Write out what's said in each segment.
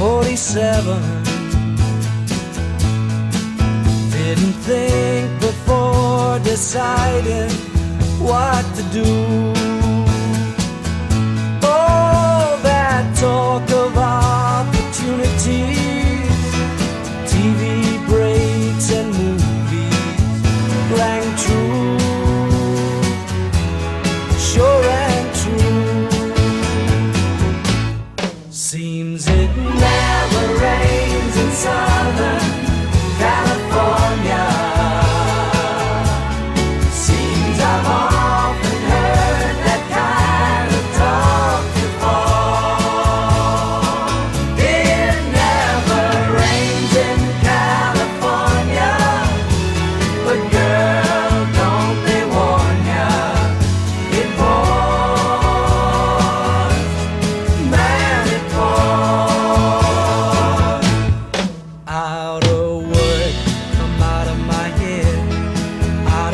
47 Didn't think before deciding what to do. All that talk of opportunity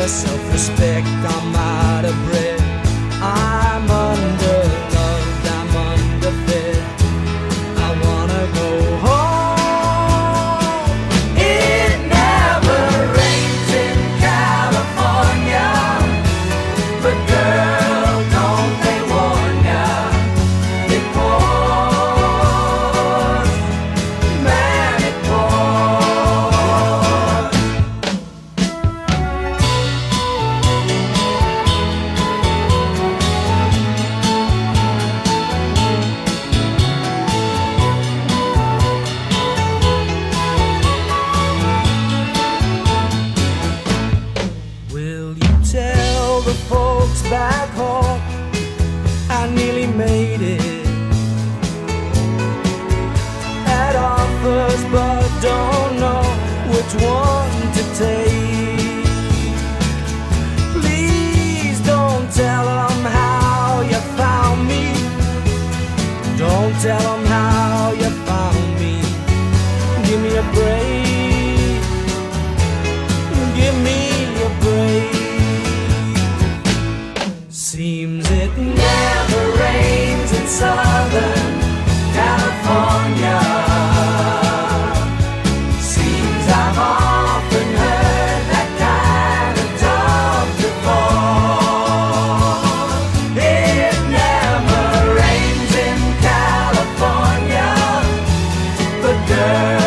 self-respect, I'm out of breath. I'm back home. I nearly made it. At our first, but don't know which one to take. quer.